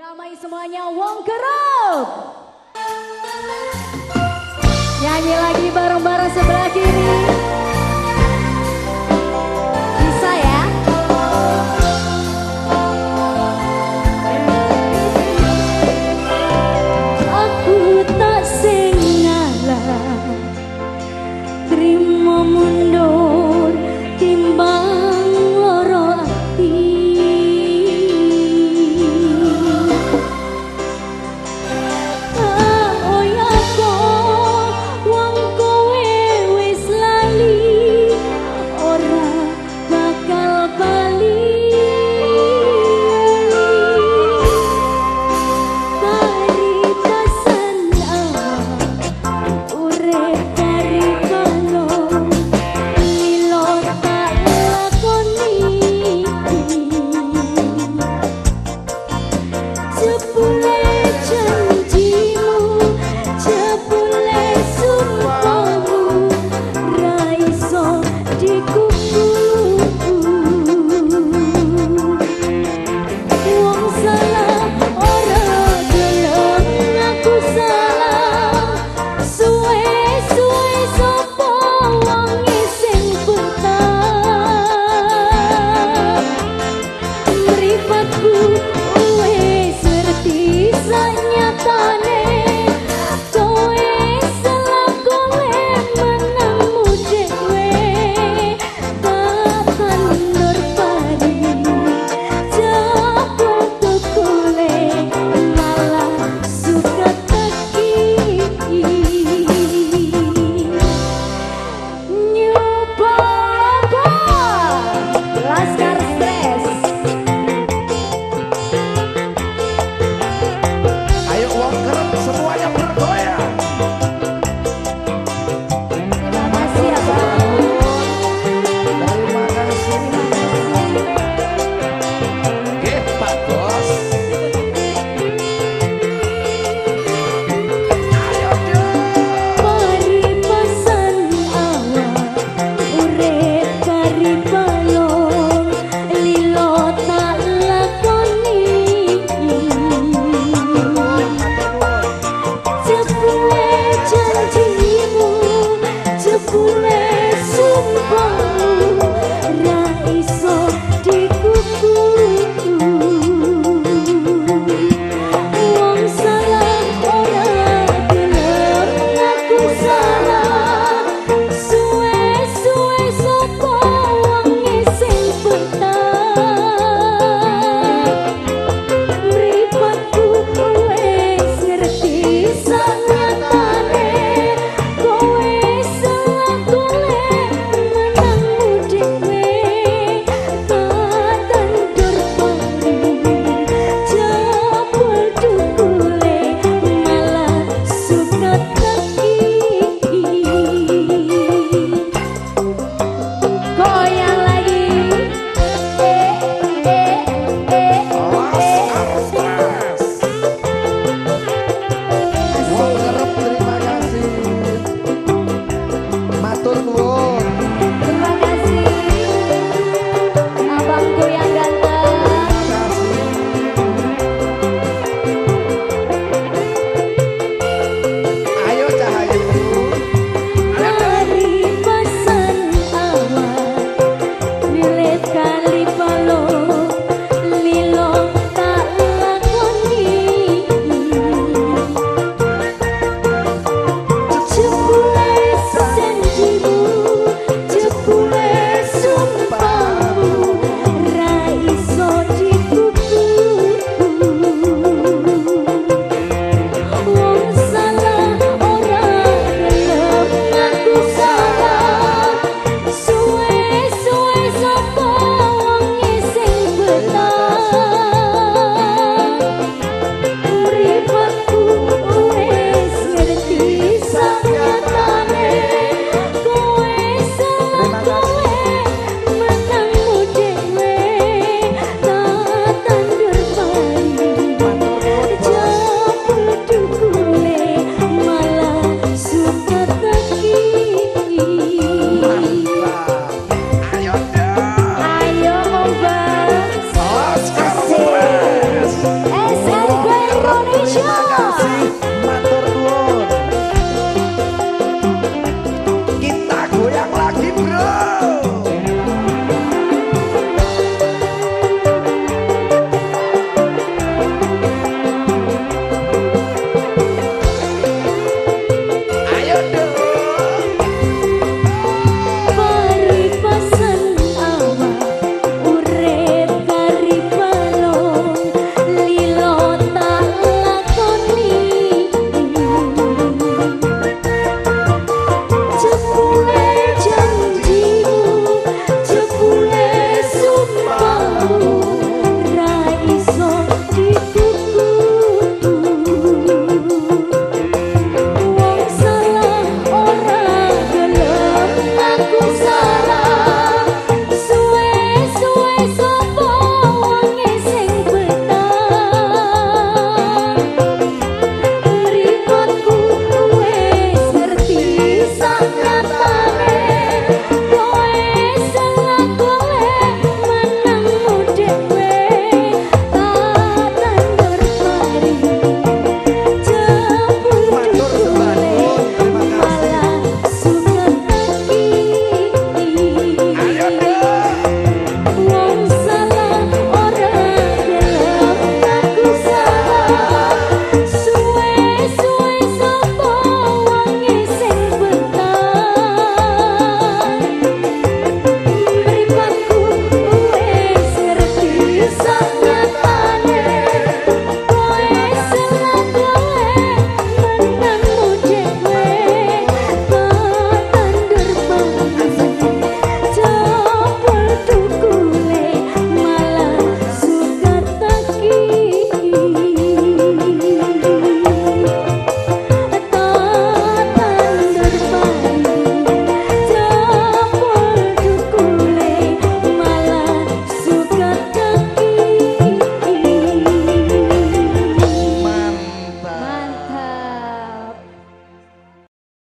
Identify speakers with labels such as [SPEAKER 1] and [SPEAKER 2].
[SPEAKER 1] Damai semuanya Wong Keruk. Nyanyi lagi bareng-bareng sebelah kiri. écoute.